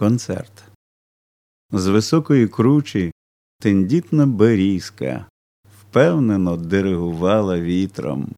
Концерт. З високої кручі тендітна берізка впевнено диригувала вітром.